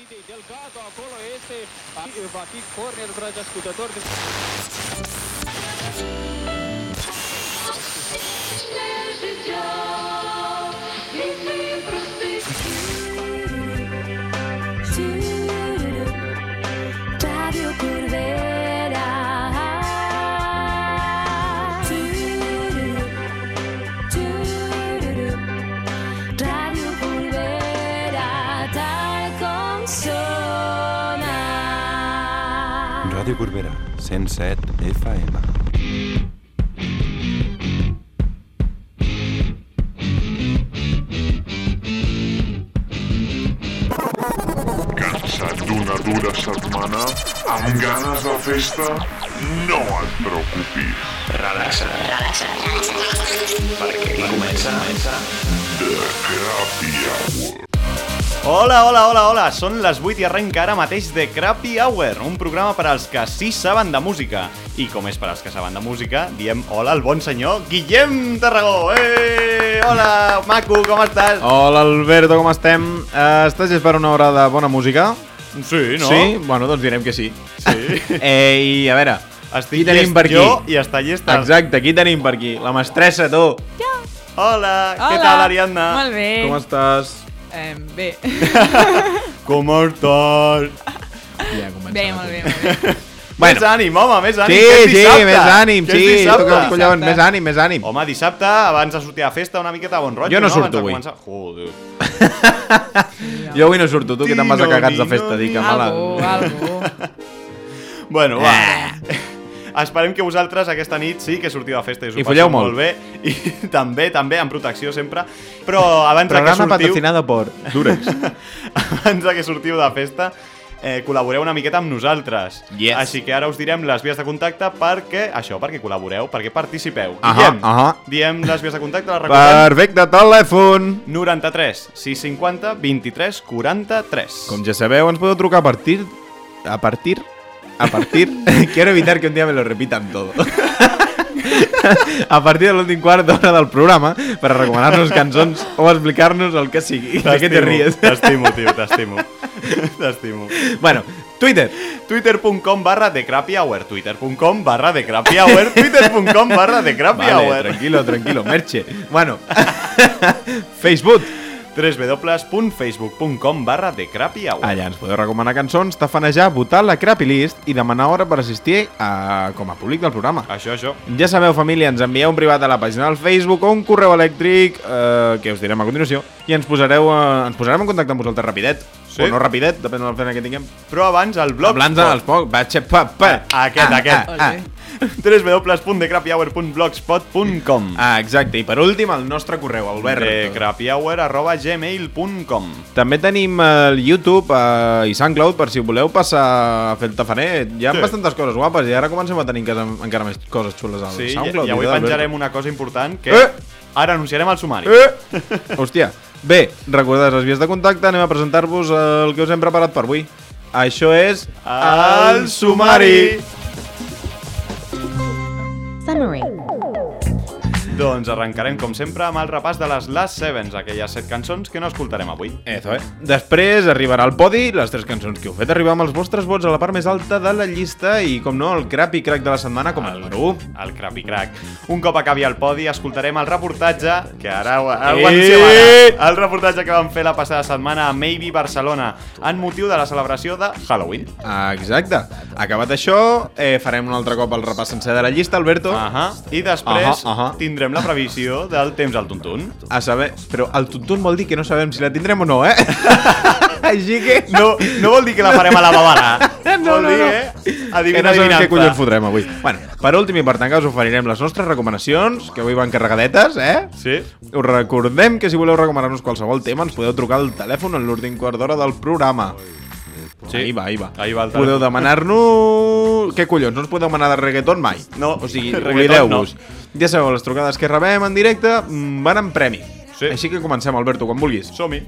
partidei. Delgado acolo este, va fi corner, dragi ascultători. 107 FM. Cansat d'una dura setmana? Amb ganes de festa? No et preocupis. Relaxa't. Relaxa't. Perquè comença, comença The Crappy Hour. Hola, hola, hola, hola! Són les 8 i arrenca ara mateix de Crappy Hour, un programa per als que sí saben de música. I com és per als que saben de música, diem hola al bon senyor Guillem Tarragó! Eh! Hola, maco, com estàs? Hola Alberto, com estem? Uh, estàs per una hora de bona música? Sí, no? Sí? Bueno, doncs direm que sí. Sí. eh, I a veure, Estic qui tenim per aquí? jo i està llesta. Exacte, qui tenim per aquí? La mestressa, tu. Hola, què Hola. tal, Ariadna? Molt bé. Com estàs? Eh, bé. Com estàs? Ja bé, molt bé, molt bé. Bueno. Més ànim, home, més ànim. Sí, que és sí, dissabte. més ànim, Que sí, toca els collons, més ànim, més ànim. Home, dissabte, abans de sortir a festa, una miqueta bon rotllo, Jo no no? surto avui. Començar... Joder. Jo avui no surto, tu que te'n vas a cagats de festa, dic, que mala... Algú, algú. Bueno, va. Eh. Esperem que vosaltres aquesta nit sí que sortiu a festa i us ho I passeu molt. molt bé. I també, també, amb protecció sempre. Però abans de que Programa sortiu... patrocinado por Durex. abans de que sortiu de festa, eh, col·laboreu una miqueta amb nosaltres. Yes. Així que ara us direm les vies de contacte perquè, això, perquè col·laboreu, perquè participeu. Ahà, Guillem, ahà. diem les vies de contacte, les recordem. Perfecte, telèfon. 93 650 23 43. Com ja sabeu, ens podeu trucar a partir... A partir... A partir... Quiero evitar que un día me lo repitan todo. a partir de l'últim quart d'hora del programa per recomanar-nos cançons o explicar-nos el que sigui. De què te ries? T'estimo, tio, t'estimo. T'estimo. bueno, Twitter. Twitter.com barra The Crappy Hour, Twitter.com barra The Crappy Hour, Twitter.com barra The Crappy Vale, Hour. tranquilo, tranquilo, merche. Bueno, Facebook. www.facebook.com barra The Crappy Hour. Allà ens podeu recomanar cançons, tafanejar, votar la Crappy List i demanar hora per assistir a, com a públic del programa. Això, això. Ja sabeu, família, ens envieu un privat a la pàgina del Facebook o un correu elèctric, eh, que us direm a continuació, i ens posareu eh, ens posarem en contacte amb vosaltres rapidet. Sí. O no rapidet, depèn de la feina que tinguem. Però abans el blog... Hablant dels poc, va, xe, pa, pa. Ah, aquest, aquest. Ah, ah, www.thecrappyhour.blogspot.com ah, exacte. I per últim, el nostre correu, Albert. thecrappyhour arroba gmail.com També tenim el YouTube eh, i SoundCloud per si voleu passar a fer el tafaner. Hi ha Sí. bastantes coses guapes i ara comencem a tenir encara, encara més coses xules al Sí, i, SoundCloud. i avui idea d'Alberto. penjarem una cosa important que Eh! ara anunciarem al sumari. Eh! Hòstia. Bé, recordeu les vies de contacte, anem a presentar-vos el que us hem preparat per avui. Això és... El sumari! Summary. Doncs arrencarem, com sempre, amb el repàs de les Last Sevens, aquelles set cançons que no escoltarem avui. Eso, eh? Després arribarà al podi les tres cançons que heu fet arribar amb els vostres vots a la part més alta de la llista i, com no, el crap i crack de la setmana com a número 1. El Crappy Crack. Un cop acabi el podi, escoltarem el reportatge, que ara ho, ho ara, el reportatge que vam fer la passada setmana a Maybe Barcelona, en motiu de la celebració de Halloween. Exacte. Acabat això, eh, farem un altre cop el repàs sencer de la llista, Alberto. Ahà. I després Ahà, ahà. tindrem la previsió del temps al tuntun. A saber... Però el tuntun vol dir que no sabem si la tindrem o no, eh? Així que... No, no vol dir que la farem a la babara. No, vol no, dir, no. eh? Que Adivina, no sabem adivinança. què collons fotrem avui. Bueno, per últim i per tant que us oferirem les nostres recomanacions, que avui van carregadetes, eh? Sí. Us recordem que si voleu recomanar-nos qualsevol tema ens podeu trucar al telèfon en l'últim quart d'hora del programa. Sí. Ahí va, ahí va. Ahí va el podeu demanar-nos... Què collons? No ens podeu demanar de reggaeton mai. No, O sigui, oblideu-vos. Ja sabeu, les trucades que rebem en directe mm, van en premi. Sí. Així que comencem, Alberto, quan vulguis. Som-hi.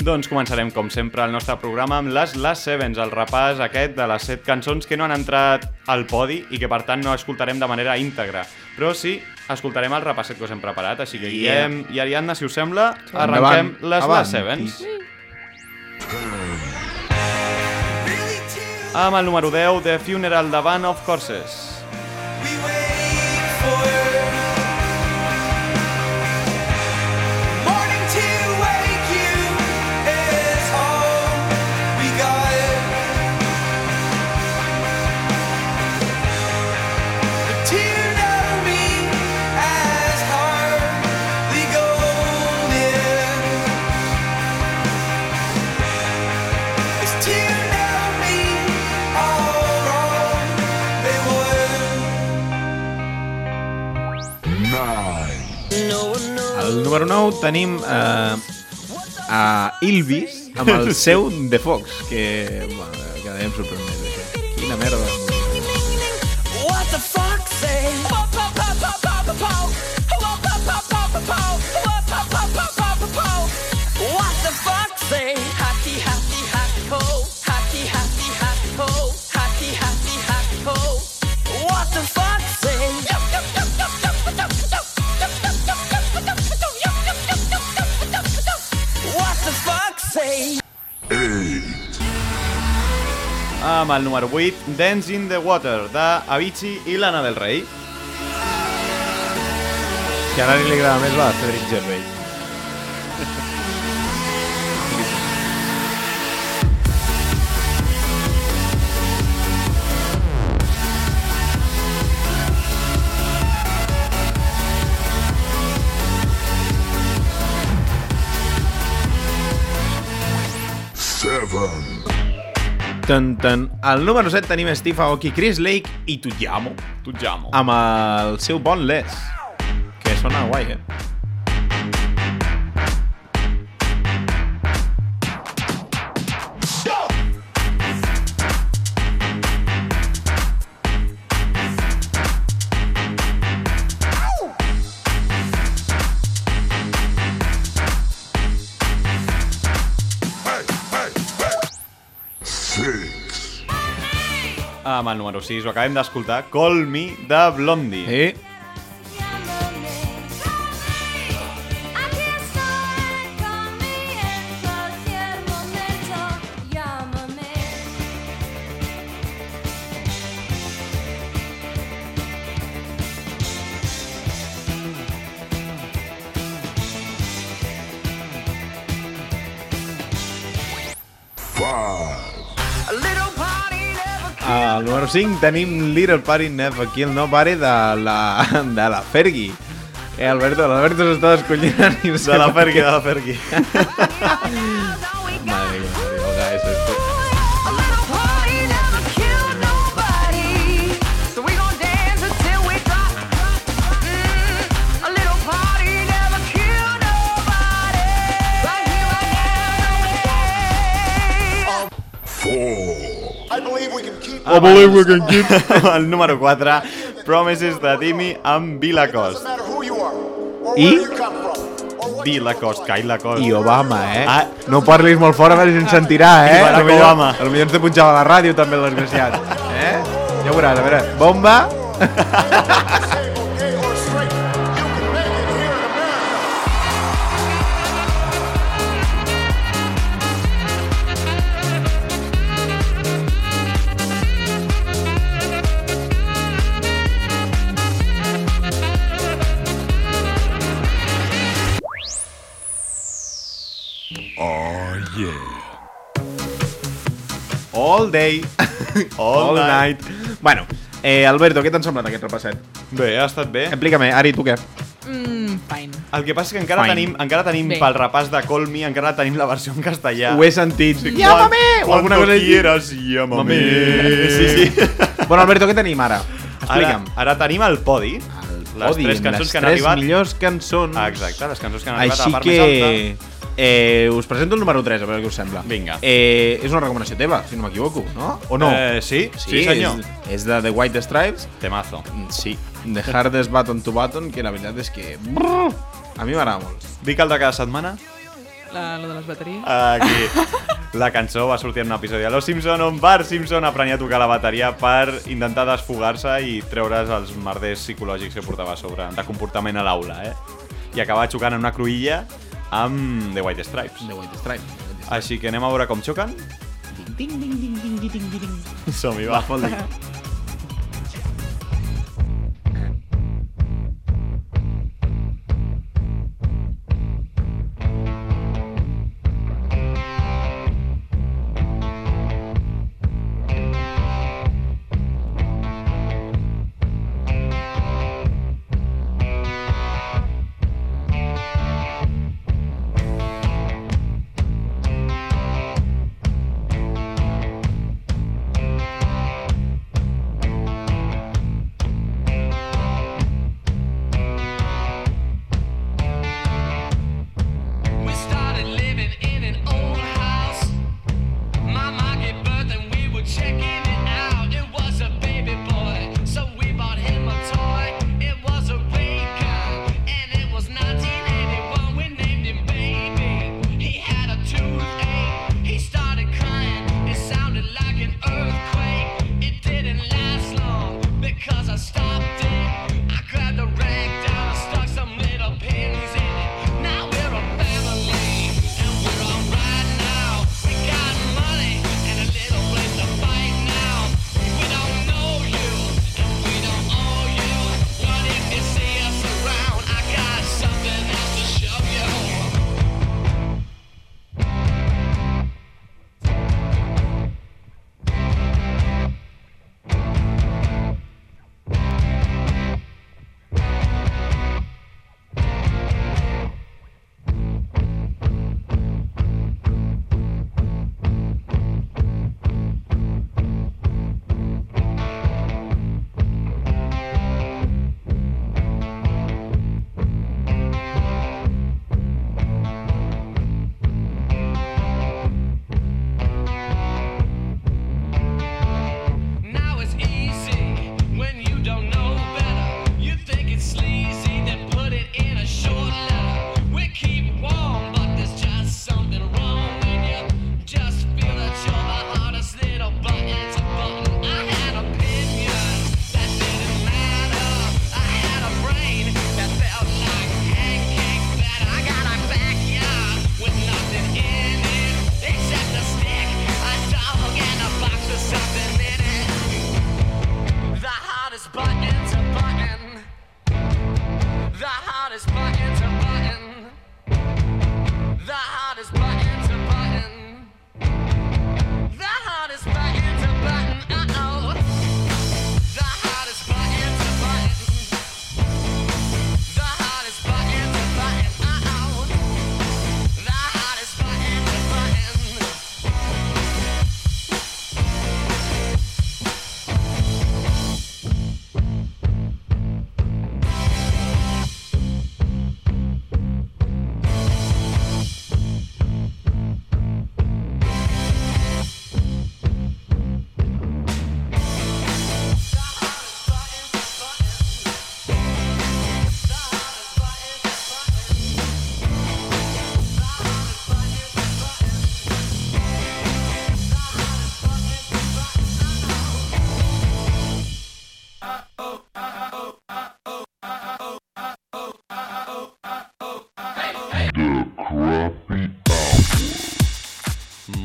Doncs començarem, com sempre, el nostre programa amb les Last Sevens, el repàs aquest de les set cançons que no han entrat al podi i que, per tant, no escoltarem de manera íntegra. Però sí, escoltarem el repasset que us hem preparat, així que Yeah. Guillem i Ariadna, si us sembla, Endavant. arrenquem les Avant. Sevens. Amb el número 10, The Funeral de of Horses. Número 9 tenim eh, a Ilvis amb el seu The Fox, que bueno, quedarem sorprendents d'això. Quina merda. Amb el número 8, Dance in the Water, de Avicii i Lana del Rei. Que a l'Ari li agrada més la de Cedric Gervais. Tan, tan. Al número 7 tenim Steve Aoki, Chris Lake i Tutjamo Tutjamo. amb el seu bon Les, que sona guai, eh? Amb el número 6 ho acabem d'escoltar, Call Me, de Blondie. Eh? Número 5 tenim Little Party Never Kill Nobody de la, de la Fergie. Eh, Alberto, l'Alberto s'està descollint De la Fergie, de la Fergie. We can keep... el número 4, Promises de Timmy amb Bill Lacoste. I, Lacoste, Kyle Lacoste. I Obama, eh? Ah. No parlis molt fort a veure si ens sentirà, eh? I Barack Potser- Obama. Potser ens té punxava a la ràdio també, el desgraciat. Eh? Ja ho veuràs, a veure. Bomba! All day. All night. Bueno, eh, Alberto, què t'han semblat aquest repasset? Bé, ha estat bé. Explícame, Ari, tu què? Mm, fine. El que passa és que encara Fine. tenim, encara tenim Bé. pel repàs de Call Me, encara tenim la versió en castellà. Ho he sentit. Sí, Llámame! O alguna cosa així. quieras, llámame. Sí, sí. Bueno, Alberto, què tenim ara? Ara, Explica'm. ara tenim el podi. El les podi, tres cançons les que han tres arribat. millors cançons. Exacte, les cançons que han arribat a Així la part que... més alta. Eh, us presento el número 3, a veure què us sembla. Vinga. Eh, és una recomanació teva, si no m'equivoco, no? O no? Eh, sí, sí, senyor. És, és de The White Stripes. Temazo. Mm, Sí, The Hardest Button to Button, que la veritat és que... brrr, a mi m'agrada molt. Dic el de cada setmana? La, lo de les bateries. Aquí. La cançó va sortir en un episodi de Los Simpson on Bart Simpson aprenia a tocar la bateria per intentar desfogar-se i treure's els merders psicològics que portava a sobre de comportament a l'aula, eh? I acabava xocant en una cruïlla amb The White Stripes. The White Stripe. Així que anem a veure com xoquen. Ding, ding, ding, ding, ding, ding, ding, ding. Som-hi, va. Va,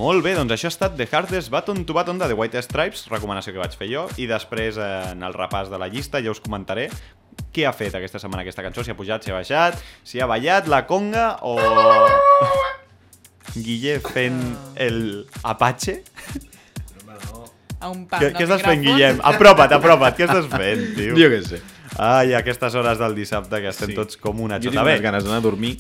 Molt bé, doncs això ha estat The Hardest Button to Button de The White Stripes, recomanació que vaig fer jo, i després eh, en el repàs de la llista ja us comentaré què ha fet aquesta setmana aquesta cançó, si ha pujat, si ha baixat, si ha ballat la conga o... Guille fent el Apache? A un pan Què, què estàs fent. Guillem? Apropa't, apropa't, què estàs fent, tio? Jo què sé. Ai, a aquestes hores del dissabte que estem Sí. tots com una Jo xota. tinc Bé, unes ganes d'anar a dormir.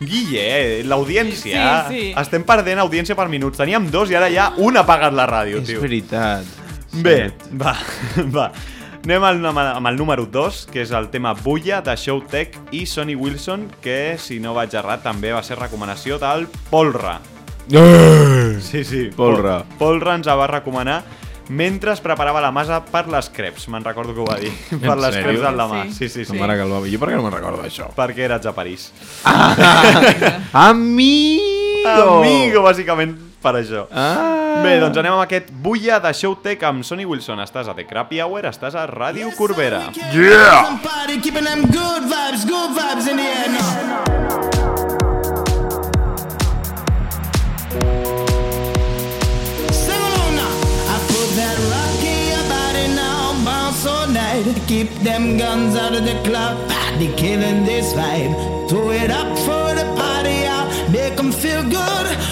Guille, l'audiència... Sí, sí. Estem perdent audiència per minuts. Teníem dos i ara ja un ha apagat la ràdio, És tio. veritat. Bé, va, va. Anem al, amb el número 2, que és el tema Bulla, de Showtech i Sonny Wilson, que, si no vaig errat, també va ser recomanació del Polra. Sí, sí. Polra. Pol- Polra ens la va recomanar mentre es preparava la masa per les creps. Me'n recordo que ho va dir. per les creps del demà. Sí. Sí, sí, sí. Mare que va... Jo per què no me'n recordo d'això? Perquè eres a París. A mi... Amigo, bàsicament per això. Ah. Bé, doncs anem amb aquest Bulla de Showtech amb Sonny Wilson. Estàs a The Crappy Hour, estàs a Ràdio Corbera. Yeah! Somebody bounce all night. Keep them guns out of the club, body killing this vibe. Throw it up for the party out, them feel good.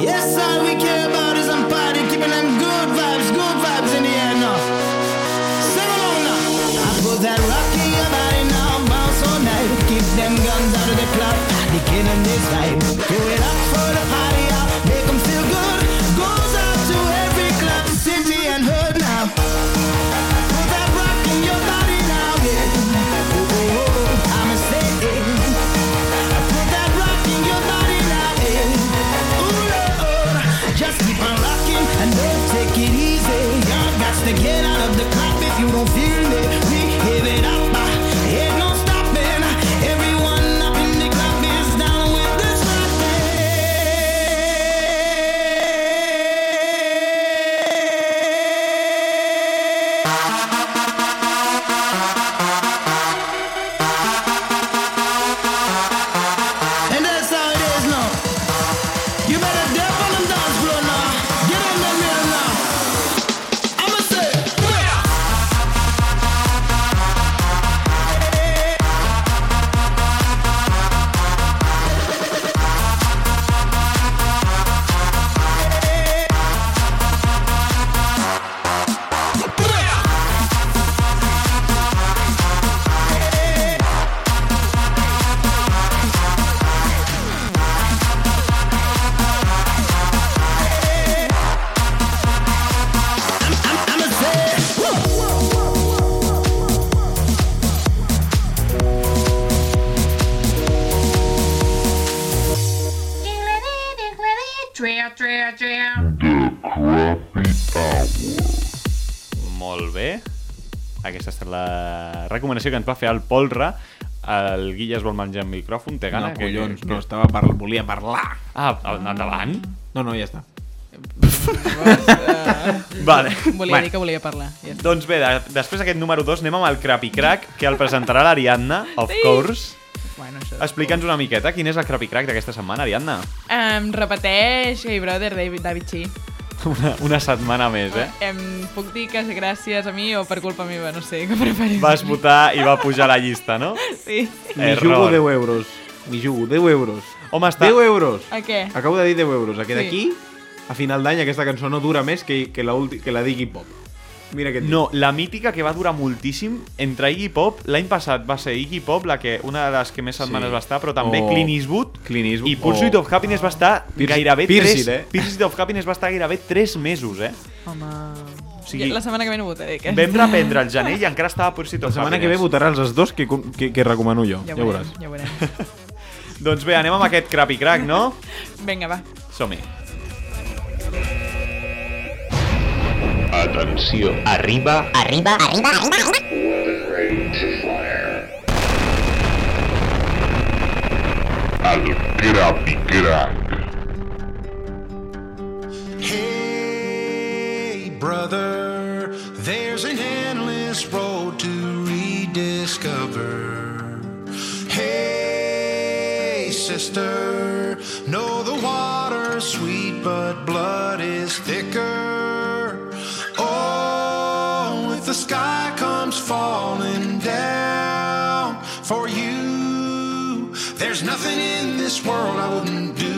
Yes, all we care about is I'm party, keeping them good vibes, good vibes in the air now. Sing along now. I put that rock in your body now, bounce all night. Keep them guns out of the club, party killing this vibe. Do it up for the party Molt bé. Aquesta ha estat la recomanació que ens va fer el Polra. El Guilla es vol menjar el micròfon, té gana? No, collons, no, estava par volia parlar. Ah, endavant. No, no, ja està. Vale. Volia Bueno. dir que volia parlar. Ja. Doncs bé, de, després d'aquest número 2 anem amb el Crappy Crack, que el presentarà l'Ariadna, of Sí. course. Explica'ns una miqueta quin és el Crappy Crack d'aquesta setmana, Ariadna. Em repeteix Hey Brother, David, David Chi. Una, una setmana més, eh? Em puc dir que és gràcies a mi o per culpa meva, no sé, que preferís. Vas votar i va pujar a la llista, no? Sí. M'hi jugo 10 euros. M'hi jugo 10 euros. Home, està... 10 euros. A què? Acabo de dir 10 euros. A que Sí. d'aquí, a final d'any, aquesta cançó no dura més que, que, la, ulti- que la d'Iggy Pop. Mira què. No, la mítica que va durar moltíssim entre Iggy Pop, l'any passat va ser Iggy Pop la que una de les que més setmanes Sí. va estar, però també O Clint Eastwood, Clint Eastwood i Pursuit o- of Happiness va estar Pirs- gairebé Pursuit, 3 eh? Pursuit of Happiness va estar gairebé 3 mesos, eh? Home... O sigui, la setmana que ve no votaré. Que... vam reprendre el gener i encara estava Pursuit La of setmana que ve Happiness. votaràs els dos que, que, que recomano jo. Ja Ja, ho veuràs. veurem, ja ho veurem. Doncs bé, anem amb aquest crappy crack, no? Vinga, va. Som-hi. Atenció. Arriba. Arriba, arriba, arriba, arriba. El Crappy Crack. Hey, brother, there's an endless road to rediscover. Hey, sister, know the water's sweet, but blood is thicker. Sky comes falling down for you, there's nothing in this world I wouldn't do.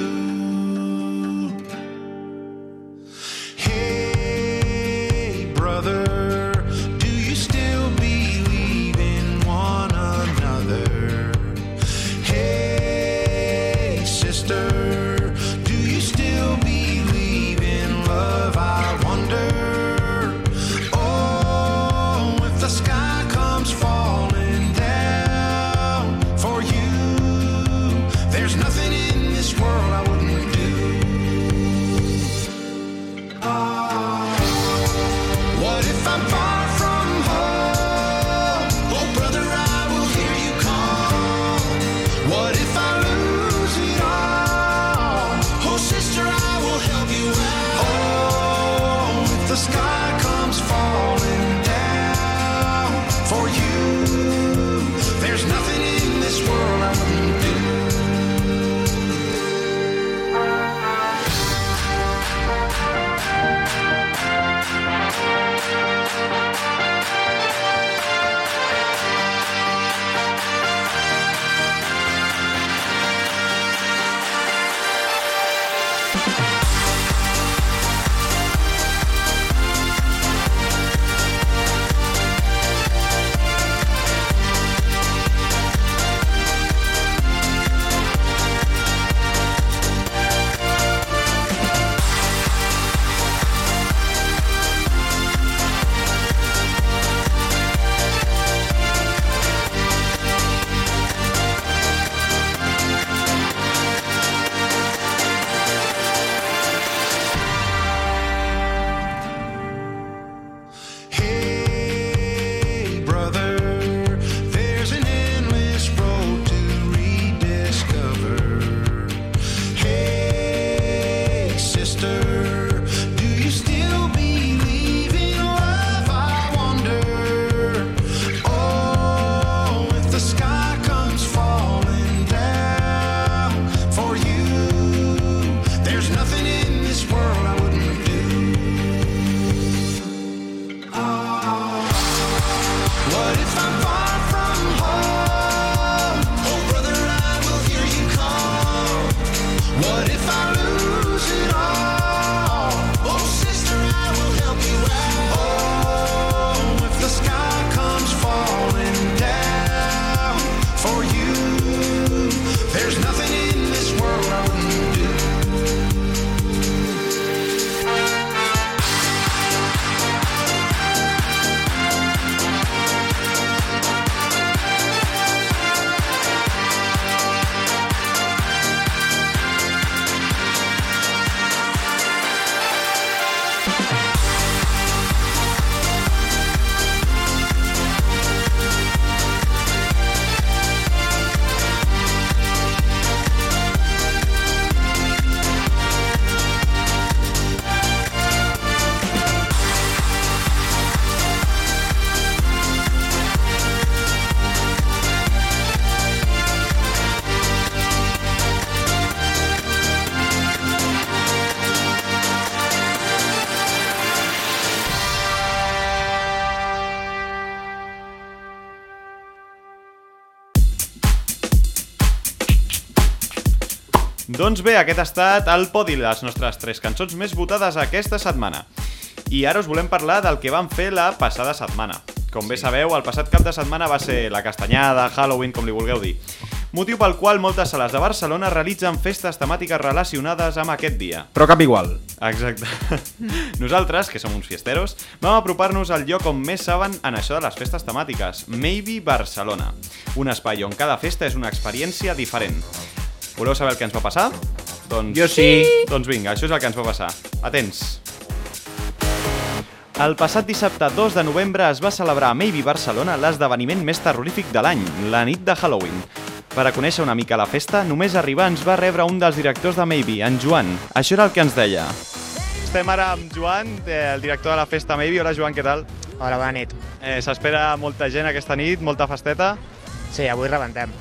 Doncs bé, aquest ha estat el podi, les nostres tres cançons més votades aquesta setmana. I ara us volem parlar del que vam fer la passada setmana. Com bé sabeu, el passat cap de setmana va ser la castanyada, Halloween, com li vulgueu dir. Motiu pel qual moltes sales de Barcelona realitzen festes temàtiques relacionades amb aquest dia. Però cap igual. Exacte. Nosaltres, que som uns fiesteros, vam apropar-nos al lloc on més saben en això de les festes temàtiques, Maybe Barcelona. Un espai on cada festa és una experiència diferent. Voleu saber el que ens va passar? Doncs... Jo sí. Doncs vinga, això és el que ens va passar. Atents. El passat dissabte 2 de novembre es va celebrar a Maybe Barcelona l'esdeveniment més terrorífic de l'any, la nit de Halloween. Per a conèixer una mica la festa, només arribar ens va rebre un dels directors de Maybe, en Joan. Això era el que ens deia. Estem ara amb Joan, eh, el director de la festa Maybe. Hola, Joan, què tal? Hola, bona nit. Eh, S'espera molta gent aquesta nit, molta festeta. Sí, avui rebentem.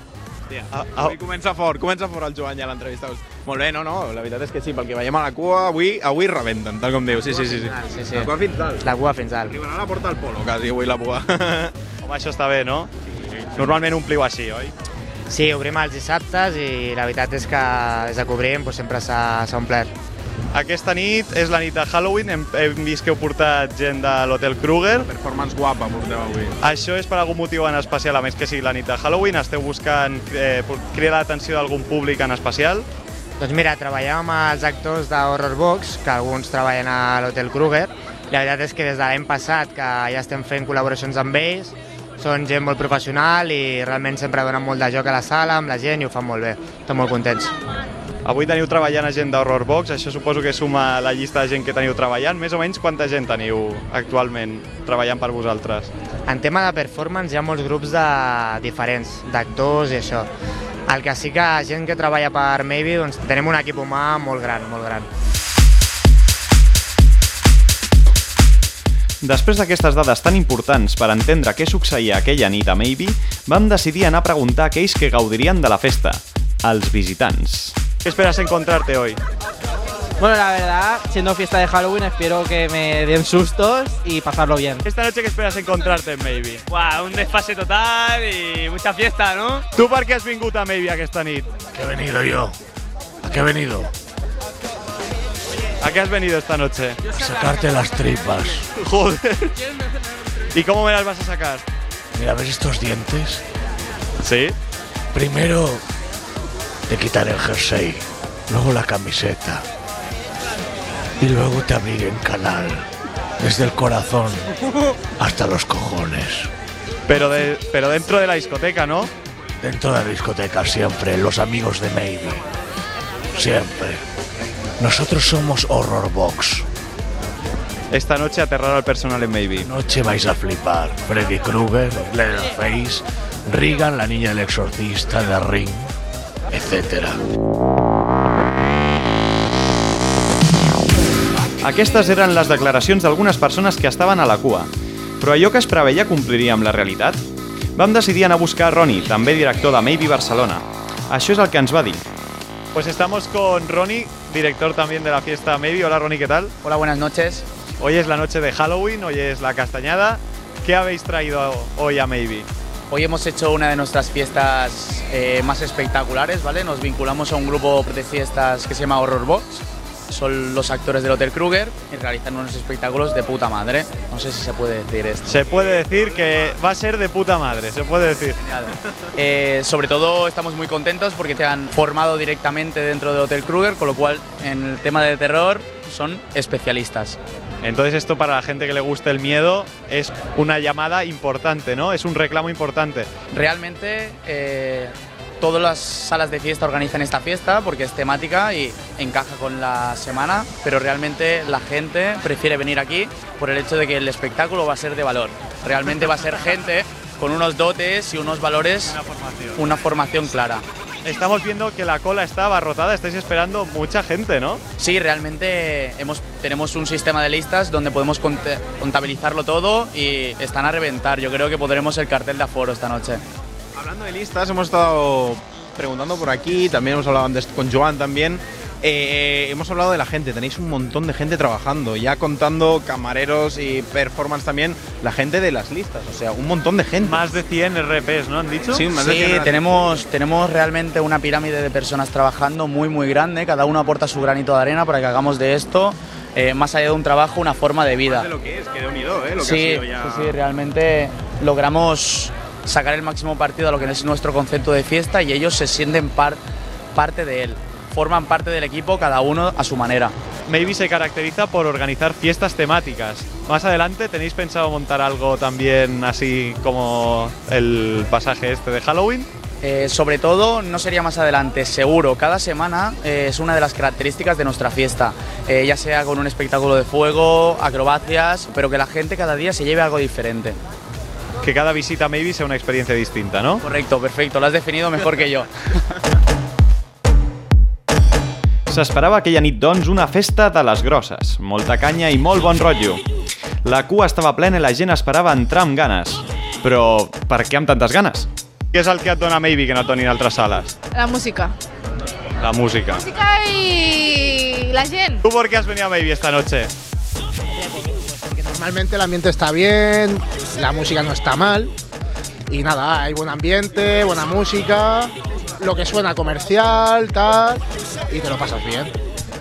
Hòstia, avui comença fort, comença fort el Joan ja l'entrevista. Molt bé, no, no, la veritat és que sí, pel que veiem a la cua, avui avui rebenten, tal com diu. Sí, sí, sí. sí. Sí, sí. La cua fins dalt. La cua fins dalt. Arribarà a la porta del polo, quasi, avui la cua. Home, això està bé, no? Normalment ompliu així, oi? Sí, obrim els dissabtes i la veritat és que des de que obrim doncs, sempre s'ha s'ha omplert. Aquesta nit és la nit de Halloween, hem, hem vist que heu portat gent de l'Hotel Kruger. Performance guapa porteu avui. Això és per algun motiu en especial, a més que sigui la nit de Halloween? Esteu buscant eh, cridar l'atenció d'algun públic en especial? Doncs mira, treballem amb els actors de Horror Box, que alguns treballen a l'Hotel Kruger. La veritat és que des de l'any passat que ja estem fent col·laboracions amb ells, són gent molt professional i realment sempre donen molt de joc a la sala, amb la gent i ho fan molt bé. Estem molt contents. Avui teniu treballant a gent d'Horror Box, això suposo que suma la llista de gent que teniu treballant. Més o menys quanta gent teniu actualment treballant per vosaltres? En tema de performance hi ha molts grups de diferents, d'actors i això. El que sí que gent que treballa per Maybe, doncs tenim un equip humà molt gran, molt gran. Després d'aquestes dades tan importants per entendre què succeïa aquella nit a Maybe, vam decidir anar a preguntar a aquells que gaudirien de la festa, als visitants. ¿Qué esperas encontrarte hoy? Bueno, la verdad, siendo fiesta de Halloween, espero que me den sustos y pasarlo bien. Esta noche, ¿qué esperas encontrarte en Maybe? Buah, un desfase total y mucha fiesta, ¿no? Tu per què has vingut a Maybe aquesta nit? ¿Qué he venido yo? ¿A qué he venido? ¿A qué has venido esta noche? A sacarte las tripas. Joder. ¿Y cómo me las vas a sacar? Mira, ¿ves estos dientes? ¿Sí? Primero te quitaré el jersey, luego la camiseta. Y luego te abriré canal. Desde el corazón hasta los cojones. Pero, de, pero dentro de la discoteca, ¿no? Dentro de la discoteca siempre, los amigos de Maybe. Siempre. Nosotros somos Horror Box. Esta noche aterrar al personal en Maybe. Noche vais a flipar. Freddy Krueger, Leatherface, Regan, la niña del exorcista, The Ring, etcétera. Aquestes eren les declaracions d'algunes persones que estaven a la cua. Però allò que es preveia compliria amb la realitat? Vam decidir anar a buscar a Ronnie, també director de Maybe Barcelona. Això és el que ens va dir. Pues estamos con Ronnie, director también de la fiesta Maybe. Hola Ronnie, ¿qué tal? Hola, buenas noches. Hoy es la noche de Halloween, hoy es la castañada. ¿Qué habéis traído hoy a Maybe? Hoy hemos hecho una de nuestras fiestas eh, más espectaculares, ¿vale? Nos vinculamos a un grupo de fiestas que se llama Horror Box. Son los actores del Hotel Kruger y realizan unos espectáculos de puta madre. No sé si se puede decir esto. Se puede decir que va a ser de puta madre, se puede decir. Eh, sobre todo estamos muy contentos porque te han formado directamente dentro del Hotel Kruger, con lo cual en el tema de terror son especialistas. Entonces esto para la gente que le guste el miedo es una llamada importante, ¿no? Es un reclamo importante. Realmente eh, todas las salas de fiesta organizan esta fiesta porque es temática y encaja con la semana, pero realmente la gente prefiere venir aquí por el hecho de que el espectáculo va a ser de valor. Realmente va a ser gente con unos dotes y unos valores, una formación, clara. Estamos viendo que la cola está abarrotada, estáis esperando mucha gente, ¿no? Sí, realmente hemos, tenemos un sistema de listas donde podemos contabilizarlo todo y están a reventar. Yo creo que podremos el cartel de aforo esta noche. Hablando de listas, hemos estado preguntando por aquí, también hemos hablado antes con Joan también. Eh, hemos hablado de la gente, tenéis un montón de gente trabajando, ya contando camareros y performance también, la gente de las listas, o sea, un montón de gente. Más de 100 RPs, ¿no han dicho? Sí, más de 100 Sí, RPs. tenemos, tenemos realmente una pirámide de personas trabajando muy muy grande, cada uno aporta su granito de arena para que hagamos de esto, eh, más allá de un trabajo, una forma de vida. Más de lo que es, que de unido, ¿eh? Lo que sí, ha sido ya... sí, sí, realmente logramos sacar el máximo partido a lo que es nuestro concepto de fiesta y ellos se sienten par- parte de él, forman parte del equipo cada uno a su manera. Maybe se caracteriza por organizar fiestas temáticas. Más adelante tenéis pensado montar algo también así como el pasaje este de Halloween. Eh, sobre todo, no sería más adelante, seguro. Cada semana eh, es una de las características de nuestra fiesta, Eh, ya sea con un espectáculo de fuego, acrobacias, pero que la gente cada día se lleve algo diferente. Que cada visita maybe sea una experiencia distinta, ¿no? Correcto, perfecto, lo has definido mejor que yo. S'esperava aquella nit, doncs, una festa de les grosses. Molta canya i molt bon rotllo. La cua estava plena i la gent esperava entrar amb ganes. Però per què amb tantes ganes? Què és el que et dona Maybe que no et donin altres sales? La música. La música. Música y la gente. ¿Tú por qué has venido a Maybe esta noche? Normalmente el ambiente está bien, la música no está mal y nada, hay buen ambiente, buena música, lo que suena comercial, tal, y te lo pasas bien.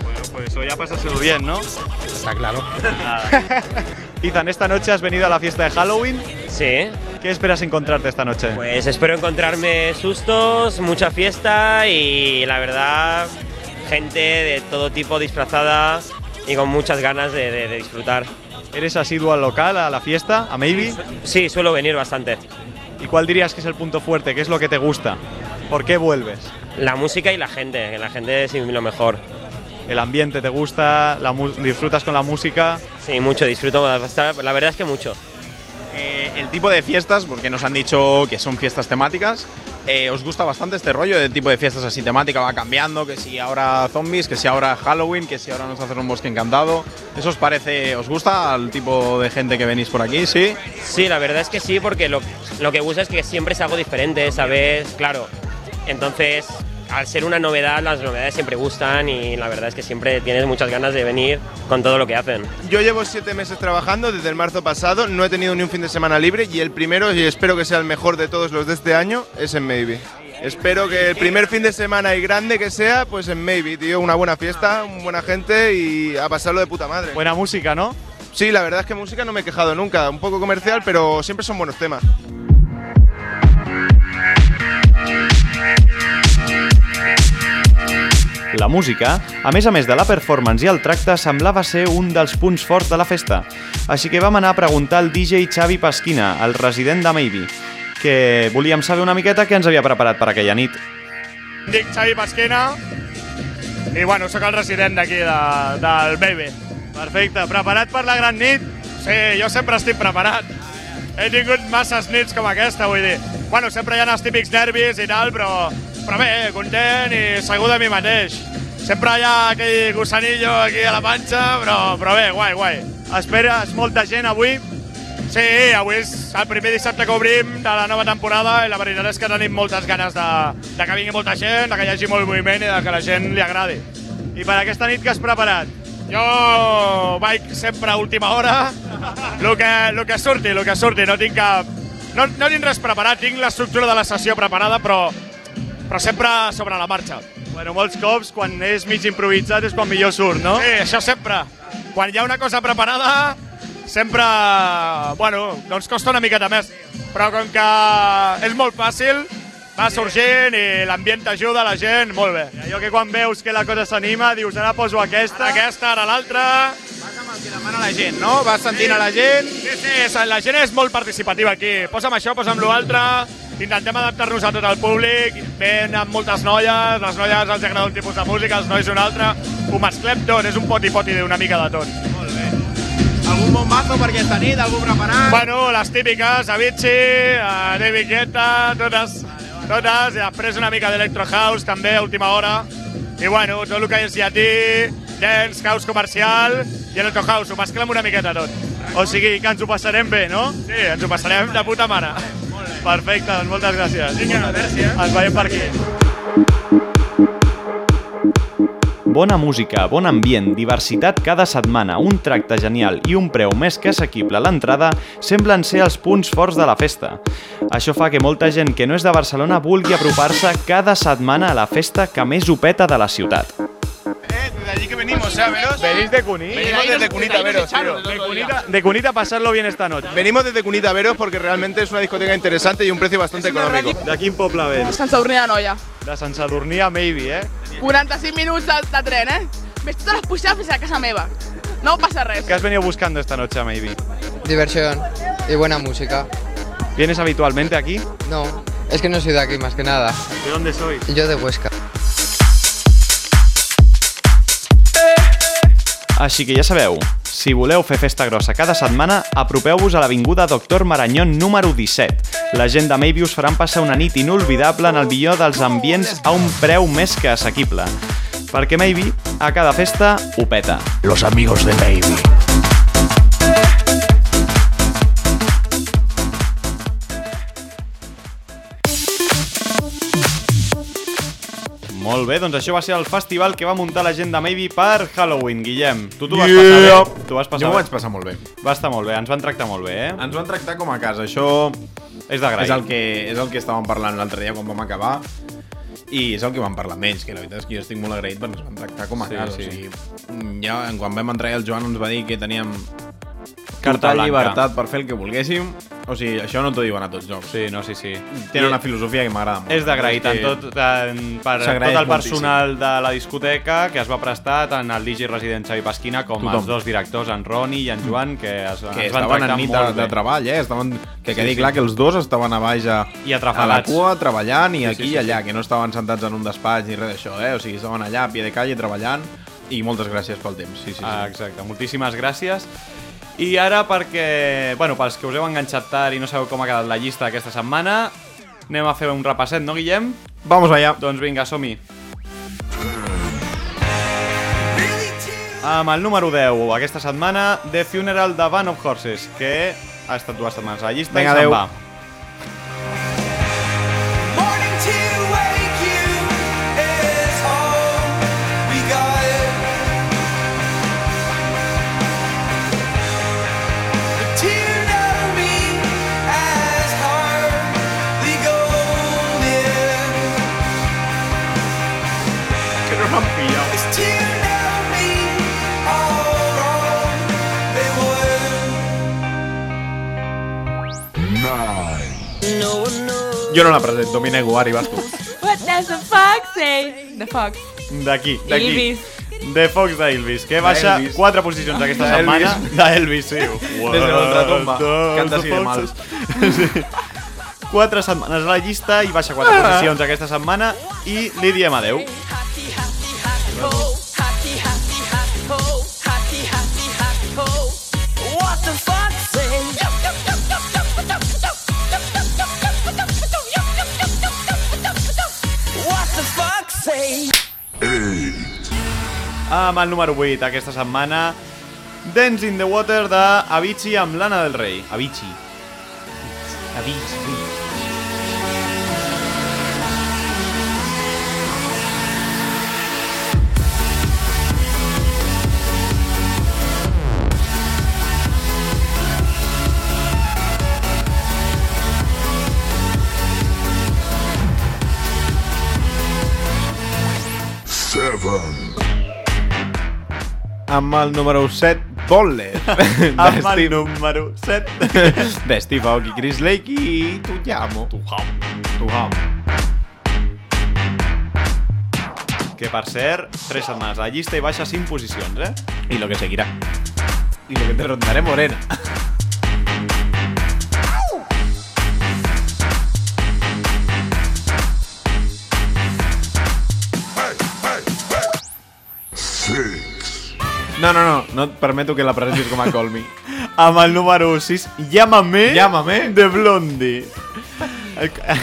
Bueno, pues hoy ya pásaselo bien, ¿no? Está claro. Ethan, esta noche has venido a la fiesta de Halloween. Sí. ¿Qué esperas encontrarte esta noche? Pues espero encontrarme sustos, mucha fiesta y la verdad, gente de todo tipo disfrazada y con muchas ganas de, de- de disfrutar. ¿Eres asiduo al local, a la fiesta, a Maybe? Sí, suelo venir bastante. ¿Y cuál dirías que es el punto fuerte? ¿Qué es lo que te gusta? ¿Por qué vuelves? La música y la gente, que la gente es lo mejor. ¿El ambiente te gusta? La ¿Disfrutas con la música? Sí, mucho, disfruto, la verdad es que mucho. Eh, el tipo de fiestas, porque nos han dicho que son fiestas temáticas, eh, ¿os gusta bastante este rollo del tipo de fiestas así temática? Va cambiando, que si ahora zombies, que si ahora Halloween, que si ahora nos hacen un bosque encantado. ¿Eso os parece, os gusta al tipo de gente que venís por aquí? Sí. Sí, la verdad es que sí, porque lo, lo que gusta es que siempre es algo diferente, ¿sabes? Claro. Entonces, al ser una novedad, las novedades siempre gustan y la verdad es que siempre tienes muchas ganas de venir con todo lo que hacen. Yo llevo siete meses trabajando desde el marzo pasado, no he tenido ni un fin de semana libre y el primero, y espero que sea el mejor de todos los de este año, es en Maybe. Espero que el primer fin de semana y grande que sea, pues en Maybe, tío, una buena fiesta, una buena gente y a pasarlo de puta madre. Buena música, ¿no? Sí, la verdad es que música no me he quejado nunca, un poco comercial, pero siempre son buenos temas. La música, a més a més de la performance i el tracte, semblava ser un dels punts forts de la festa. Així que vam anar a preguntar al DJ Xavi Pasquina, el resident de Maybe, que volíem saber una miqueta què ens havia preparat per aquella nit. Dic Xavi Pasquina i bueno, sóc el resident d'aquí de, del Baby. Perfecte, preparat per la gran nit? Sí, jo sempre estic preparat. He tingut masses nits com aquesta, vull dir. Bueno, sempre hi ha els típics nervis i tal, però, però bé, content i segur de mi mateix. Sempre hi ha aquell gusanillo aquí a la panxa, però, però bé, guai, guai. Esperes molta gent avui? Sí, avui és el primer dissabte que obrim de la nova temporada i la veritat és que tenim moltes ganes de, de que vingui molta gent, de que hi hagi molt moviment i de que la gent li agradi. I per aquesta nit que has preparat? Jo vaig sempre a última hora, el que, lo que surti, el que surti, no tinc cap... No, no tinc res preparat, tinc l'estructura de la sessió preparada, però, però sempre sobre la marxa. Bueno, molts cops, quan és mig improvisat, és quan millor surt, no? Sí, això sempre. Quan hi ha una cosa preparada, sempre, bueno, doncs costa una miqueta més. Però com que és molt fàcil, va sorgint i l'ambient t'ajuda, la gent, molt bé. Allò que quan veus que la cosa s'anima, dius, ara poso aquesta... Aquesta, ara l'altra... Demana la gent, no? Vas sentint a la gent... Sí, sí, la gent és molt participativa aquí. Posa'm això, posa'm l'altre, intentem adaptar-nos a tot el públic, venen moltes noies, les noies els agrada un tipus de música, els nois un altre, ho mesclem tot, és un poti-poti d'una mica de tot. Molt bé. Algun bombazo per aquesta nit, algú preparat? Bueno, les típiques, Avicii, uh, David Guetta, totes, totes, i després una mica d'Electro House també a última hora. I bueno, tot el que és llatí, dance, house comercial i Electro House, ho mesclem una miqueta tot. O sigui, que ens ho passarem bé, no? Sí, ens ho passarem de puta mare. Perfecte, doncs moltes gràcies. Vinga, merci, eh? Ens veiem per aquí. Bona música, bon ambient, diversitat cada setmana, un tracte genial i un preu més que assequible a l'entrada semblen ser els punts forts de la festa. Això fa que molta gent que no és de Barcelona vulgui apropar-se cada setmana a la festa que més ho peta de la ciutat. De allí que venimos, ¿eh? A veros. ¿Venís de Cuní? Venimos desde Cunita a veros, tío. De Cunita, de Cunita a pasarlo bien esta noche. Venimos desde Cunita a veros porque realmente es una discoteca interesante y un precio bastante económico. De quin poble vens? Sant Sadurní de Noia. De Sant Sadurní a Maybe, eh? 45 minuts de, de tren, eh? Ves totes les pujades fins a casa meva. No passa res. ¿Qué has venido buscando esta noche a Maybe? Diversión y buena música. ¿Vienes habitualmente aquí? No, Es que no soy de aquí más que nada. ¿De dónde sois? Yo de Huesca. Així que ja sabeu, si voleu fer festa grossa cada setmana, apropeu-vos a l'Avinguda Doctor Maranyón número 17. La gent de Maybe us faran passar una nit inolvidable en el millor dels ambients a un preu més que assequible. Perquè Maybe, a cada festa, ho peta. Los amigos de Maybe. Molt bé, doncs això va ser el festival que va muntar la gent de Maybe per Halloween, Guillem. Tu t'ho vas Yeah. passar bé? Tu vas passar Jo bé? vaig passar molt bé. Va estar molt bé, ens van tractar molt bé, eh? Ens van tractar com a casa, això... És d'agrair. És el que, és el que estàvem parlant l'altre dia quan vam acabar i és el que vam parlar ells, que la veritat és que jo estic molt agraït perquè ens van tractar com a Sí, casa. sí. O sigui, ja, quan vam entrar el Joan ens va dir que teníem Carta total blanca. llibertat per fer el que volguéssim. O sigui, això no t'ho diuen a tots llocs. Sí, no, sí, sí. Tenen I- una filosofia que m'agrada molt. És d'agrair tant tot, tant per tot el personal de la discoteca que es va prestar, tant el DJ resident Xavi Pasquina com Tothom. els dos directors, en Roni i en Joan, que es, que ens van tractar en nit de, molt de bé. treball, eh? Estaven, que Sí, quedi sí. clar que els dos estaven a baix a, I a la cua treballant i Sí, aquí sí, i sí, allà, sí. que no estaven sentats en un despatx ni res d'això, eh? O sigui, estaven allà a pie de calle treballant i moltes gràcies pel temps. Sí, sí, sí. Ah, exacte, moltíssimes gràcies. I ara perquè, bueno, pels que us heu enganxat tard i no sabeu com ha quedat la llista d'aquesta setmana, anem a fer un repasset, no, Guillem? Vamos allà. Doncs vinga, som-hi. Amb el número 10, aquesta setmana, The Funeral de Band of Horses, que ha estat dues setmanes a la llista Vinga, i se'n va. Jo no la presento, m'hi nego, Ari, vas tu. What does the fox say? The fox. D'aquí, Ilvis. d'aquí. The Fox d'Elvis, que baixa D'Elvis. 4 posicions aquesta D'Elvis. setmana. D'Elvis, sí. Des de l'ultratomba. Canta així de mal. Sí. 4 setmanes a la llista i baixa 4 Ah. posicions aquesta setmana i li diem adeu. Amb el número 8 aquesta setmana, Dance in the Water de Avicii amb Lana del Rei. Avicii. Avicii. Amb el número 7, Bolle. Amb el número 7. de Steve Aoki, Chris Lake i Tu llamo. Tu ham. Tu ham. Que per cert, 3 setmanes a la llista i baixa 5 posicions, eh? Y lo que seguirá. Y lo que te rondaré morena. Six. No, no, no, no et permeto que la presentis com a Call Me. Amb el número 6, Llámame, Llámame. de Blondie.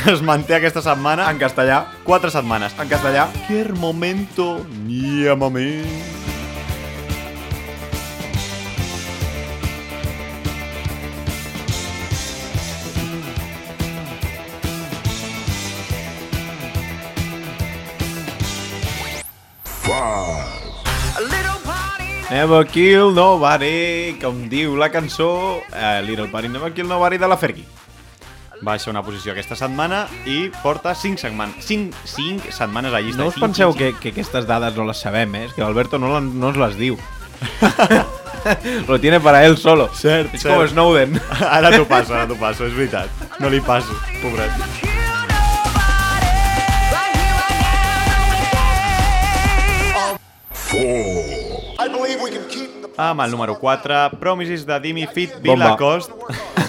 Es manté aquesta setmana. En castellà. 4 setmanes. En castellà. Cualquier momento, llámame. Five. Never Kill Nobody, com diu la cançó uh, Little Party Never Kill Nobody de la Fergie. Baixa una posició aquesta setmana i porta 5 setmanes, 5, 5 setmanes a llista. No us Cinc, penseu cinc, que, que aquestes dades no les sabem, eh? És que l'Alberto no, la- no ens les diu. Lo tiene para él solo. Cert, És cert. com Snowden. Ara t'ho passo, ara t'ho passo, és veritat. No li passo, pobret. Four. Amb el número 4, Promises de Dimi Fit Bomba. Villacost.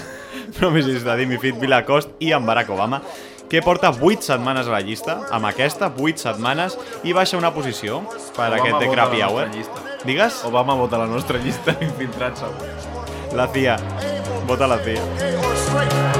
Promises de Dimi Fit Villacost i amb Barack Obama que porta 8 setmanes a la llista, amb aquesta, 8 setmanes, i baixa una posició per Obama aquest The vota Crappy Hour. Digues? Obama vota la nostra llista infiltrat segur. La CIA. Vota la CIA.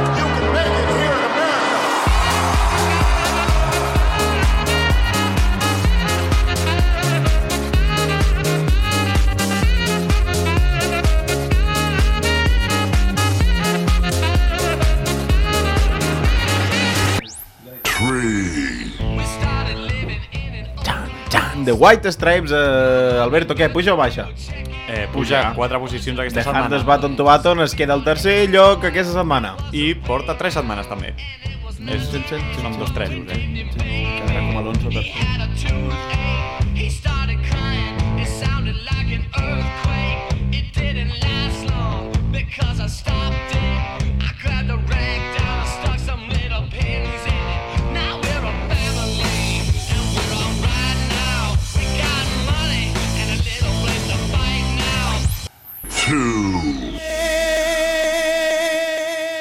The White Stripes, eh, Alberto, què, puja o baixa? Eh, puja 4 posicions aquesta The setmana. Hardest Baton to Baton es queda al tercer lloc aquesta setmana. I porta 3 setmanes també. És, són dos tresos, eh? Quedarà com tercer. Didn't last long because I stopped it.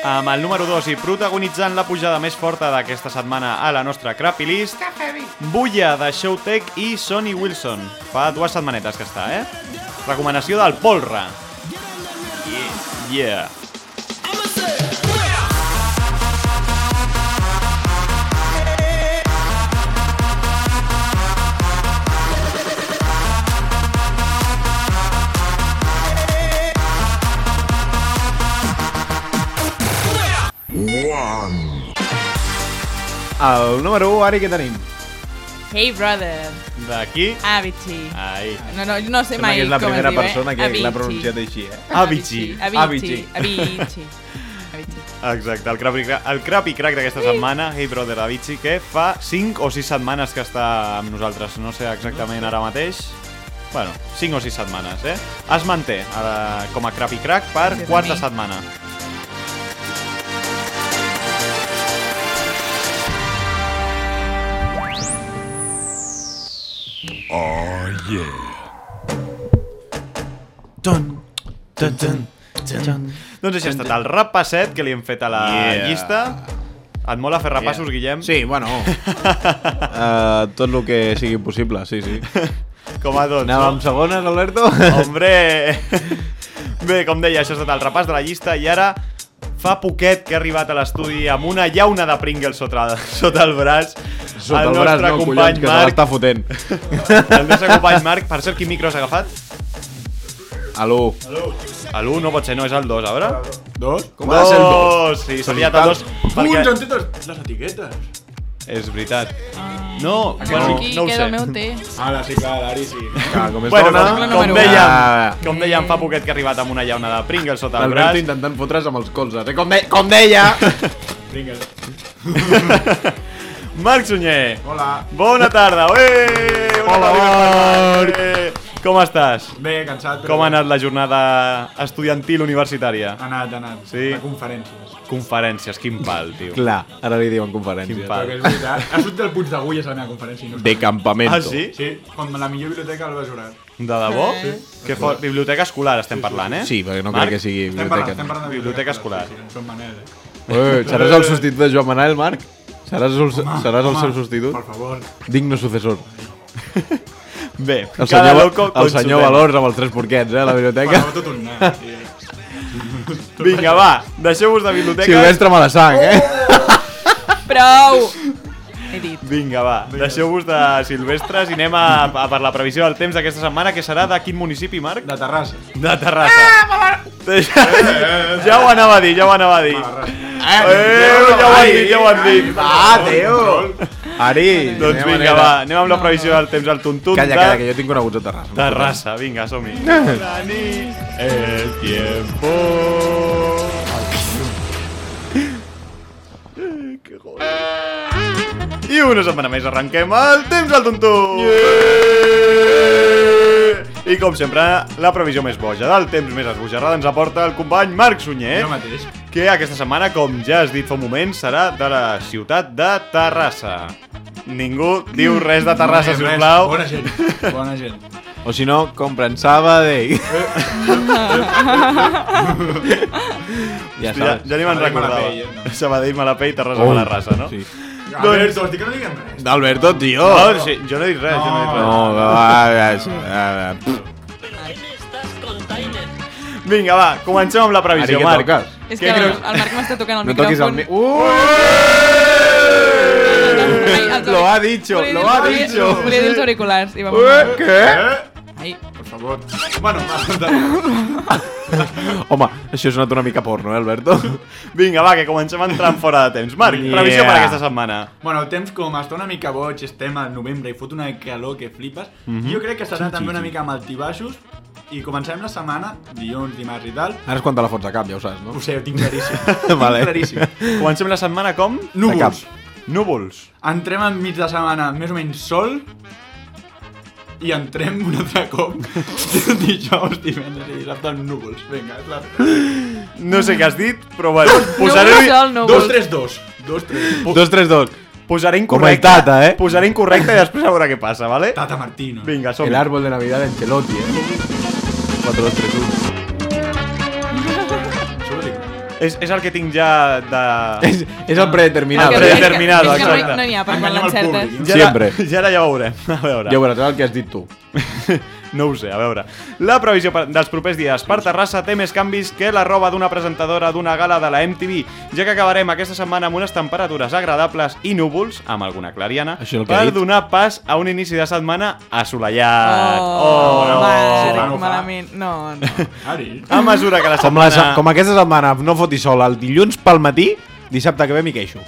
Amb el número 2 i protagonitzant la pujada més forta d'aquesta setmana a la nostra Crappy List, Bulla de Showtech i Sonny Wilson. Fa dues setmanetes que està, eh? Recomanació del Polra. Yeah. yeah. One. El número 1, Ari, què tenim? Hey, brother. D'aquí... Avicii. Ai. No, no, no sé Sembla mai que és la com es primera diu, persona eh? que l'ha pronunciat així, eh? Avicii. Avicii. Avicii. Avicii. Exacte, el crappy, cra- el crappy crack d'aquesta setmana, Hey Brother Avicii, que fa 5 o 6 setmanes que està amb nosaltres, no sé exactament ara mateix. Bueno, 5 o 6 setmanes, eh? Es manté eh, com a crappy crack per quarta setmana. Oh, yeah. Ton, ton, ton, ton. Doncs això ha estat el repasset que li hem fet a la Yeah. llista. Et mola fer repassos, Yeah. Guillem? Sí, bueno. uh, tot el que sigui possible, sí, sí. Com a tots, Anàvem no? amb segones, Alberto? Hombre! Bé, com deia, això ha estat el repàs de la llista i ara fa poquet que ha arribat a l'estudi amb una llauna de Pringles sota, sota el braç Sota el el braç, no, company collons, que se Marc. l'està fotent. El nostre company Marc. Per cert, quin micro has agafat? A l'1. A l'1 no pot ser, no, és el 2, a veure. Dos? Com ha de ser el dos? Sí, s'ha liat el 2. Punts en totes les etiquetes. És veritat. No, bueno, Aquí no ho queda sé. el meu té. Ara sí, clar, l'Ari sí. Clar, com és Bueno, dona... com, com, dèiem, com dèiem, fa poquet que ha arribat amb una llauna de Pringles sota el L'Alberto braç. intentant fotre's amb els colzes. Eh? Com, de... com deia... Pringles. Marc Sunyer. Hola. Bona tarda. Ué, una Hola, tarda Marc. Com estàs? Bé, cansat, però Com ha anat la jornada estudiantil universitària? Ha anat, ha anat. Sí? De conferències. Conferències, quin pal, tio. Clar, ara li diuen conferència. Quin Però pal. que és veritat. Ha sortit el Puig d'Agulla a la meva conferència. No De campamento. Ah, sí? Sí, com la millor biblioteca del Llobregat. De debò? Sí. Que fort. Biblioteca escolar estem parlant, eh? Sí, perquè no Marc? crec que sigui Estem parlant, biblioteca. estem parlant de Biblioteca escolar. Sí, sí, Joan Manel, eh? Eh, seràs el substitut de Joan Manel, Marc? Seràs el, Home, seràs el home, seu substitut? per favor. Digno sucessor. Bé, El senyor, el senyor. Valors amb els tres porquets, eh, a la biblioteca. Bueno, tot un nen. sí. Vinga, va, deixeu-vos de biblioteca. Silvestre Malassang, eh? Prou! He dit. Vinga, va, deixeu-vos de silvestres i anem a, a per la previsió del temps d'aquesta setmana, que serà de quin municipi, Marc? De Terrassa. De Terrassa. Ja, ja ho anava a dir, ja ho anava a dir. Eh, ja ho han dit, ja ho han dit. Va, tio. Ari, Doncs vinga, anem. va, anem amb la previsió del temps al tuntun Calla, calla, que jo tinc coneguts a Terrassa. Terrassa. Vinga, som-hi. El tiempo. I una setmana més arrenquem el temps al tuntun. I com sempre, la previsió més boja del temps més esbojarrada ens aporta el company Marc Sunyer, Jo mateix. que aquesta setmana, com ja has dit fa un moment, serà de la ciutat de Terrassa. Ningú diu res de Terrassa, No, res, sisplau. Bona gent, bona gent. O si no, compren Sabadell. Ja, ja, ja ni me'n recordava. Malapell, eh, Sabadell, Malapell, Terrassa, Oh, Malarrasa, no? sí. Alberto, estic que no diguem res. D'Alberto, tio. No, sí, jo no he dit res, jo no he dit res. No, va, va, va, va. Vinga, va, comencem amb la previsió, Marc. És que el, el Marc m'està tocant el No toquis el micròfon. mi... Lo ha dicho, lo ha dicho. Volia dir els auriculars. I va Eh, què? Ai. Per favor. Bueno, Home, això és una una mica porno, eh, Alberto? Vinga, va, que comencem entrant fora de temps. Marc, Yeah. previsió per aquesta setmana. Bueno, el temps com està una mica boig, estem al novembre i fot una calor que flipes, Mhm. jo crec que serà Sí, també sí, una sí. mica amb altibaixos i començarem la setmana, dilluns, dimarts i tal. Ara és quan te la fots a cap, ja ho saps, no? Ho sé, ho tinc claríssim. Vale. Tinc claríssim. Comencem la setmana com? Núvols. Núvols. Entrem enmig de setmana més o menys sol i entrem un altre cop dijous, divendres i dissabte amb núvols. Vinga, és la... No sé què has dit, però bueno, posaré... Núvols sol, núvols. 2, 3, 2. 2, 3. Dos, tres, dos. Posaré Com el incorrecte. Tata, eh? Posaré incorrecte i després a veure què passa, vale? Tata Martino. Vinga, som El árbol de Navidad de Ancelotti, eh? 4, 2, 3, 1. És, és el que tinc ja de... És, és el predeterminado. El predeterminado, És que no no n'hi ha per quan l'encertes. Ja ara- Sempre. Ja ara ja ho veurem. A veure. Ja ho veuràs, és el que has dit tu. No ho sé, a veure. La previsió per- dels propers dies per Terrassa té més canvis que la roba d'una presentadora d'una gala de la MTV, ja que acabarem aquesta setmana amb unes temperatures agradables i núvols, amb alguna clariana, per donar pas a un inici de setmana assolellat. Oh, no. Marc, no malament. No, no. Ari. A mesura que la Com, la, setmana... com aquesta setmana no foti sol el dilluns pel matí, dissabte que ve m'hi queixo.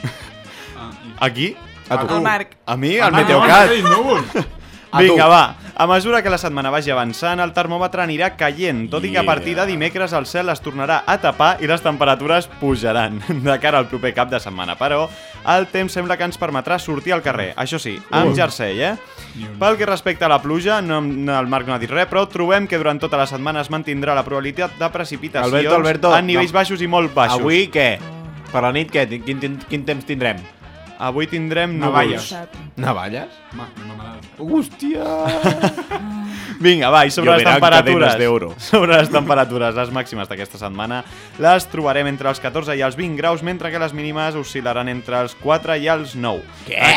Aquí? A tu. El Marc. A mi, Ah, al no, Meteocat. no, no, A tu. Vinga, va. A mesura que la setmana vagi avançant, el termòmetre anirà caient, tot i que a partir de dimecres el cel es tornarà a tapar i les temperatures pujaran de cara al proper cap de setmana. Però el temps sembla que ens permetrà sortir al carrer, això sí, amb jersei, eh? Pel que respecta a la pluja, no, no, el Marc no ha dit res, però trobem que durant tota la setmana es mantindrà la probabilitat de precipitacions Alberto, Alberto, en nivells no. baixos i molt baixos. Avui què? Per la nit què? Quin, quin, quin temps tindrem? Avui tindrem Navalles. núvols. Navalles? Ma. Hòstia! Vinga, va, i sobre les temperatures. Sobre les temperatures, les màximes d'aquesta setmana les trobarem entre els 14 i els 20 graus, mentre que les mínimes oscil·laran entre els 4 i els 9. Què?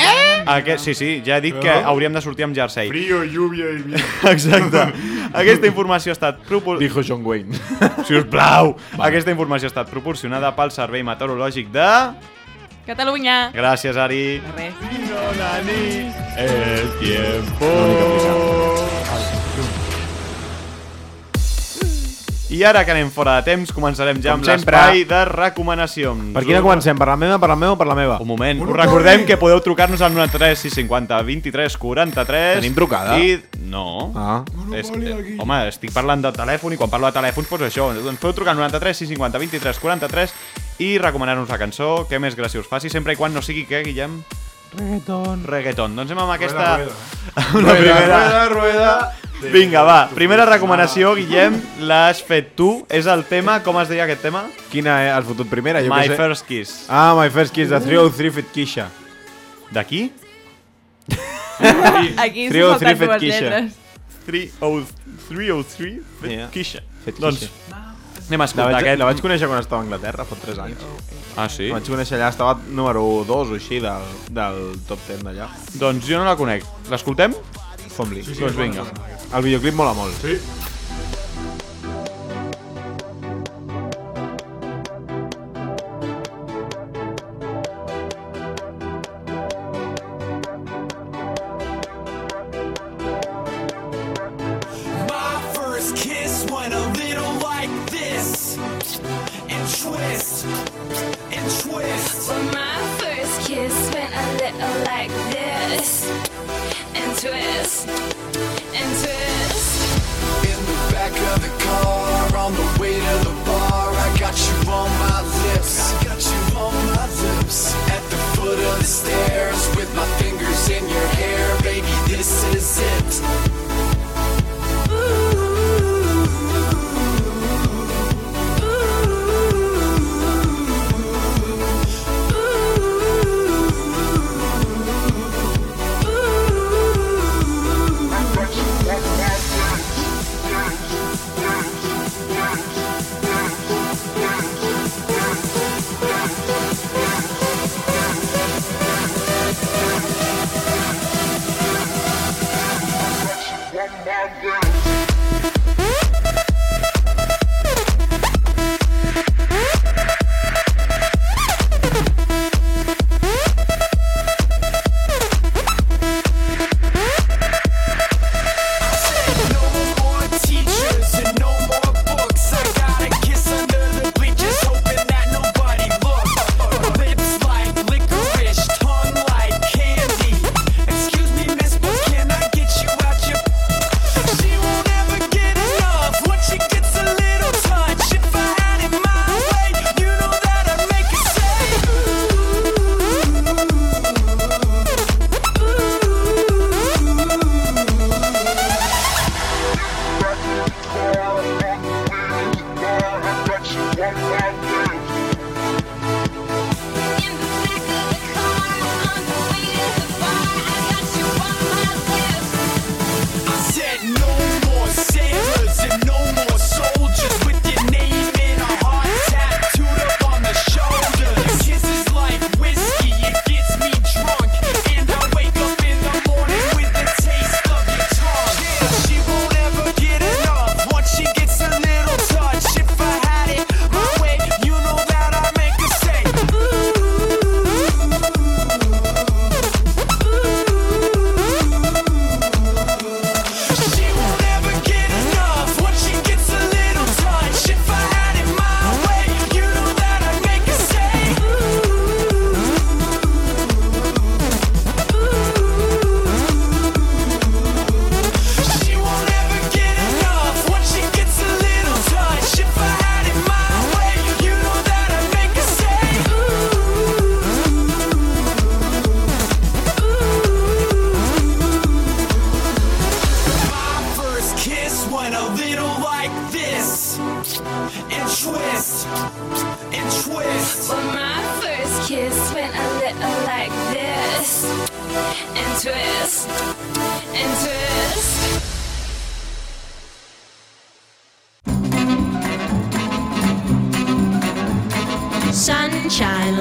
Aquest, sí, sí, ja he dit que hauríem de sortir amb jersei. Frío, lluvia i. Exacte. Aquesta informació ha estat propor... Dijo John Wayne. Si us plau. Aquesta informació ha estat proporcionada pel Servei Meteorològic de... Catalunya. Gràcies, Ari. De res. El tiempo. I ara que anem fora de temps, començarem ja Com amb l'espai de recomanacions. Per quina comencem? Per la meva, per la meva o per la meva? Un moment, us recordem que podeu trucar-nos al 93 650 23 43. Tenim trucada? I... No. Ah. És, eh, home, estic parlant de telèfon i quan parlo de telèfons, doncs això, ens podeu trucar al 93 650 23 43 i recomanar-nos la cançó, que més gràcia us faci, sempre i quan no sigui què, Guillem? Reggaeton. Reggaeton. Doncs anem amb aquesta... rueda. Una primera... rueda, rueda. Vinga, va, primera recomanació, Guillem, l'has fet tu, és el tema, com es deia aquest tema? Quina eh? has fotut primera? Jo My sé. First Kiss. Ah, My First Kiss, de 303 Fit Kisha. D'aquí? Aquí s'ha 303 saltat Fet dues lletres. 303 Fet Yeah. Kisha. Fet Doncs. Anem a La escoltar vaig, aquest. la vaig conèixer quan estava a Anglaterra, fa 3 anys. Ah, sí? La vaig conèixer allà, estava número 2 o així del, del top 10 d'allà. Doncs jo no la conec. L'escoltem? Fom-li. Sí, sí, doncs vinga. El videoclip mola molt. Sí.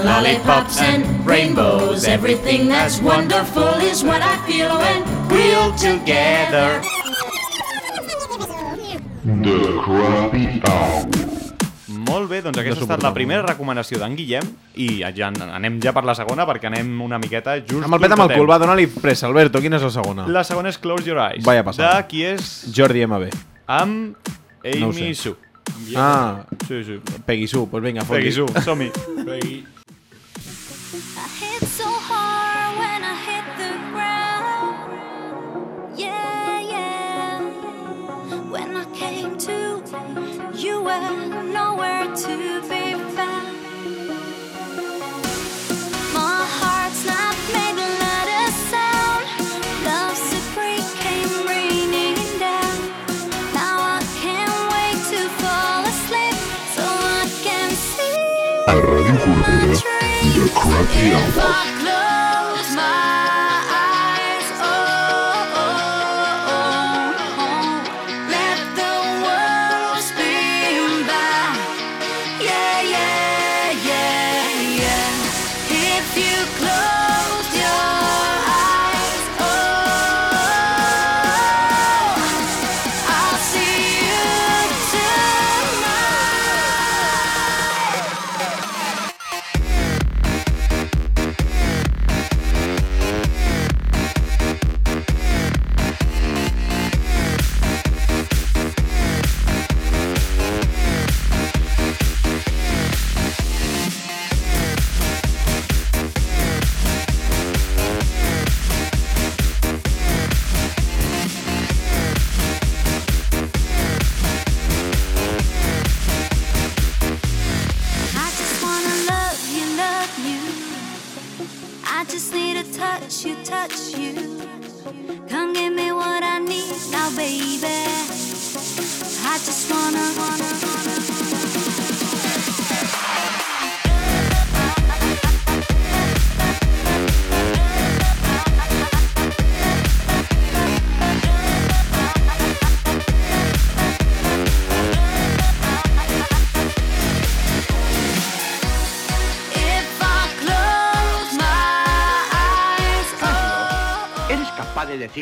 Lollipops, and rainbows. Everything that's wonderful is what I feel when we're together. The Crappy Hour. Molt bé, doncs aquesta ha estat la primera recomanació d'en Guillem i ja anem ja per la segona perquè anem una miqueta just... Amb el pet amb el cul, va, dona-li pressa, Alberto. Quina és la segona? La segona és Close Your Eyes. Vaya passada. De qui és? Jordi M.B. Amb Amy No. Sue. Ah, sí, sí. Peggy Sue, pues vinga, fot-li. Peggy Sue, som-hi. hit A Ràdio Corbera, The Crappy If Hour.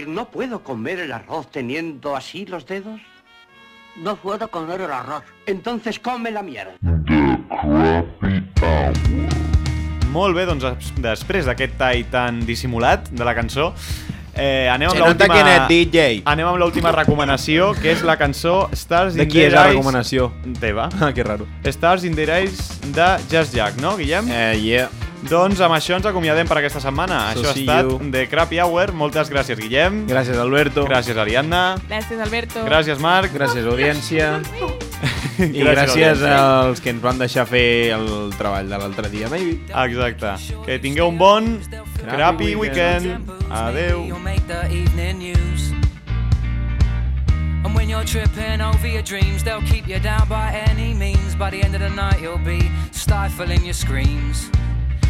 Decir no puedo comer el arroz teniendo así los dedos? No puedo comer el arroz. Entonces come la mierda. Molt bé, doncs des- després d'aquest tall tan dissimulat de la cançó, eh, anem amb Se nota l'última... quién es DJ. Anem amb l'última recomanació, que és la cançó Stars De in qui Their és la Eyes... recomanació? Teva. Ah, que raro. Stars in Their Eyes de Just Jack, no, Guillem? Eh, yeah. Doncs amb això ens acomiadem per aquesta setmana. So això ha estat you. The Crappy Hour. Moltes gràcies, Guillem. Gràcies, Alberto. Gràcies, Ariadna. Gràcies, Alberto. Gràcies, Marc. Gràcies, audiència. I Gràcies, gràcies als que ens van deixar fer el treball de l'altre dia, maybe. Exacte. Que tingueu un bon Crappy Weekend. Adeu. Make the evening news. And when you're tripping over your dreams, they'll keep you down by any means. By the end of the night, you'll be stifling your screams.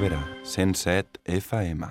Corbera, 107 FM.